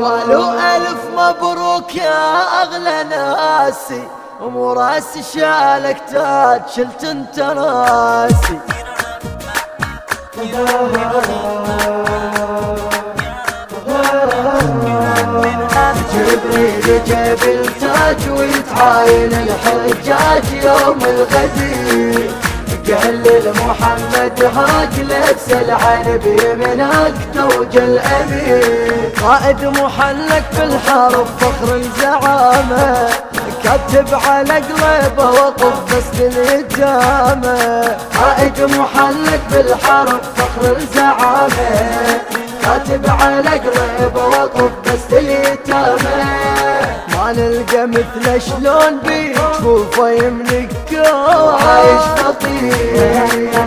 والو ألف مبروك يا أغلى ناسي ومو راسي شالك تاج شلت أنت راسي جبريل جاب التاج ويتعاين الحجاج يوم الغدير. قال لمحمد هاك لبس العين بيمنك توج الامير قائد محلك في الحرب فخر الزعامة كتب على قلبه وقف بس اليتامى قائد محلك بالحرب فخر الزعامة. كاتب على قلبه وقف بس اليتامى ما نلقى مثله شلون بجفوفه يملك عايش فقير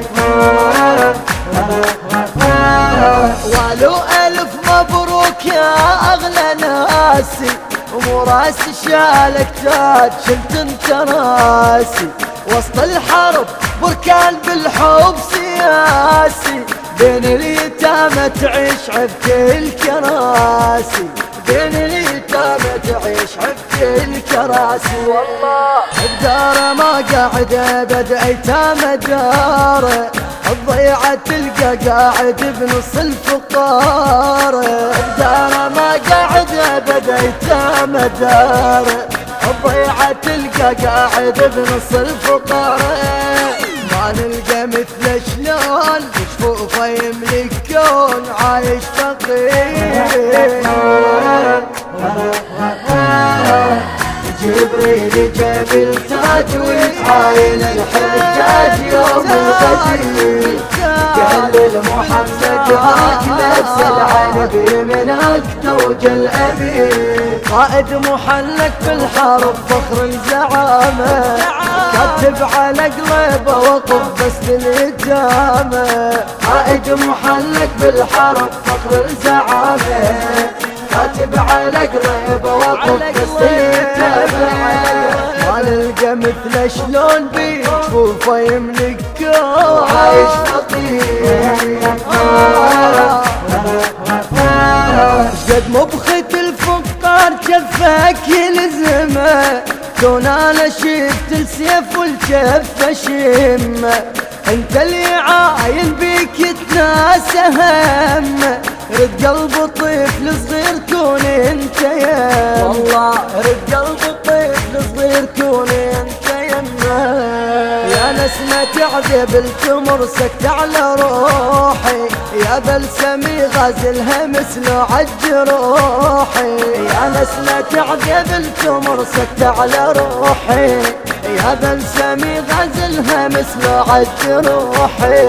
والو ألف مبروك يا أغلى ناسي. ومو راسي شالك تاج شلت انت راسي وسط الحرب بركان بالحب سياسي. بين اليتامى تعيش عبت الكراسي. بين اليتامى تعيش عبت الكراسي. والله بداره ما قاعد أبد أيتام داره الضيعة تلقى قاعد بنص الفقار بداره ما قاعد أبد أيتام داره الضيعة تلقى قاعد بنص الفقار ما نلقى مثل شلون بجفوفه يملك كون عايش فقير. جبريل جاب التاج ويتعاين الحجاج يوم الغدير. قال لمحمد هاك نفس العين بيمنك توج الأمير. قائد محلك في الحرب فخر الزعامة. كتب على قلبه وقف بس اليتامى قائد محلك بالحرب فخر الزعامة. كاتب على قلبه وقف بس اليتامى ما نلقى مثله شلون بجفوفه يملك عايش فقير. قد مبخت الفقار جفك يلزمه. كون أنا شفت السيف والجف شمه أنت اللي عاين بيك يتناسى همه رد قلب طفل صغير كون أنت يا والله رد قلب طفل صغير كون أنت يمه نسمة تعذب التمر سكت على روحي. يا بلسمي غازلها مثل عج روحي. يا نسمة تعذب التمر سكت على روحي. يا بلسمي غازلها مثل عج روحي.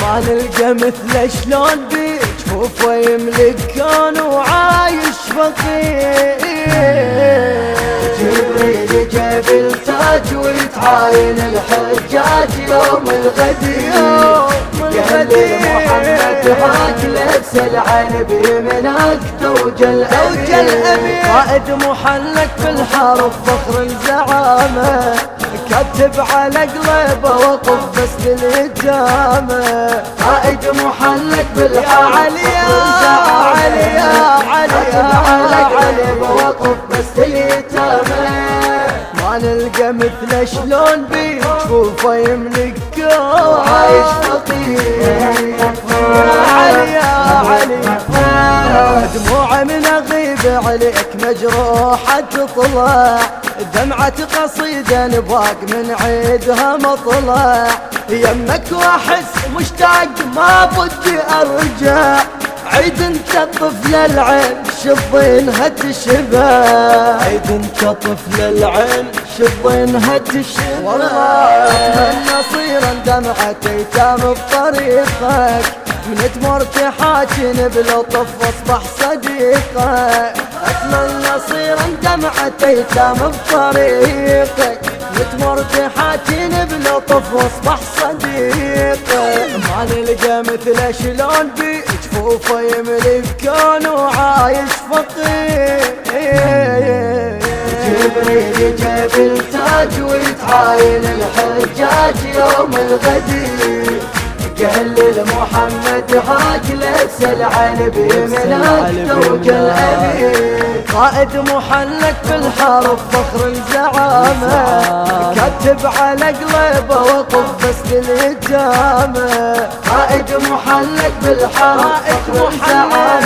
ما نلقى مثله شلون بجفوفه يملك كون وعايش فقير. جبريل جاب التاج ويتعاين الحجاج يوم الغدير؟ قال محمد هاك لبس العين بيمنك توج الأمير. قائد محلك في الحرب فخر الزعامة. كتب على قلبه وقف بس اليتامى قائد محلك بالحرب علي يا علي يا علي على قلبه وقف بس اليتامى ما نلقى مثله شلون بجفوفه يملك عايش فقير. علي يا علي. دموع من أغيب عليك مجروحة تطلع. دمعة قصيدة نباق من عيدها مطلع. يمك وأحس مشتاق ما بدي أرجع. عيد انت طفل العين شبينها تشبه. عيد انت طفل العين شبينها تشبه. والله اتمنى صيرا دمعة ايتام بطريقك. من تمر تحاكين بلطف واصبح صديقك. اتمنى صيرا دمعة ايتام بطريقك. تمر تحاكين بلطف واصبح صديقك ما نلقى مثله شلون بجفوفه يملك كون وعايش فقير. جبريل جاب التاج ويتعاين الحجاج يوم الغدير. قال لمحمد محمد هاج لبس العين بيمنك توج الأمير قائد محلك بالحرب فخر الزعامة. كتب على قلبه وقف بس لليتامة قائد محلك بالحرب فخر الزعامة.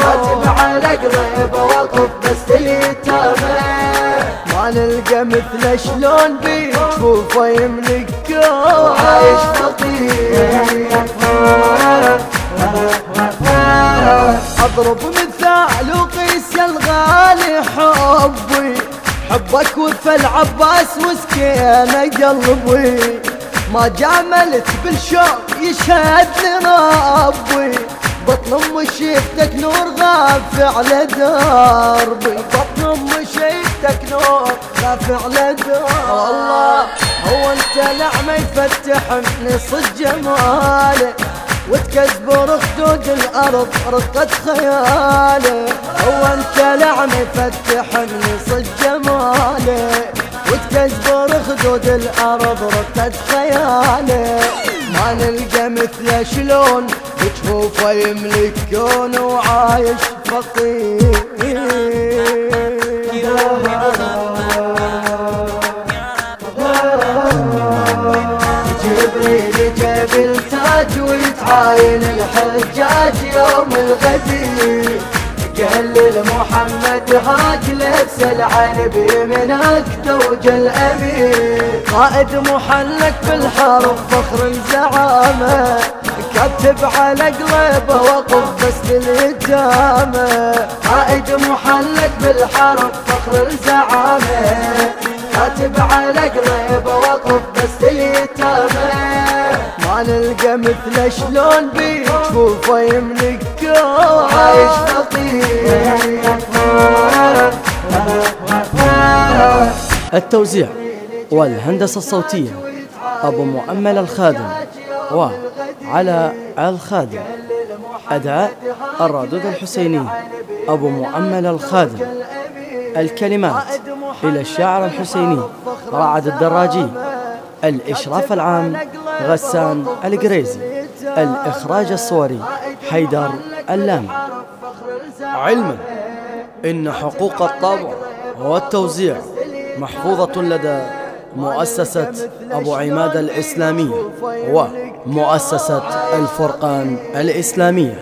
كتب على قلبه وقف بس لليتامة نلقى مثله شلون بيشوفه يملك عايش فقير اضرب مثال وقيس الغالي حبي. حبك وفى العباس وسكينة قلبي. ما جاملت بالشوق يشهد لربي بطن ام شفتك نور غافع على دربي. بطن ام شفتك نور غافع على دربي الله هو أنت نعمة يفتح نص جمالك وتكسبر خدود الأرض رقة خياله هو أنت لعن فتح نص جماله وتكسبر خدود الأرض رقة خياله ما نلقى مثله شلون بتشوفه يملك كون وعايش فقير. جبريل جاب التاج ويتعاين الحجاج يوم الغدير. قال لمحمد هاك لبس العين بيمنك توج الأمير. قائد محلك بالحرب فخر الزعامة. كتب على قلبه وقف بس لليتامه قائد محلك بالحرب فخر الزعامة. كاتب على قلبه وقف بس اليتامى ما نلقى مثله شلون بيشوفه يملك عايش فقير. التوزيع والهندسة الصوتية أبو مؤمل الخادم. وعلى الخادم. أداء الرادود الحسيني أبو مؤمل الخادم. الكلمات إلى الشاعر الحسيني رعد الدراجي. الإشراف العام غسان القريزي. الإخراج الصوري حيدر اللامي علما إن حقوق الطبع والتوزيع محفوظة لدى مؤسسة أبو عماد الإسلامية ومؤسسة الفرقان الإسلامية.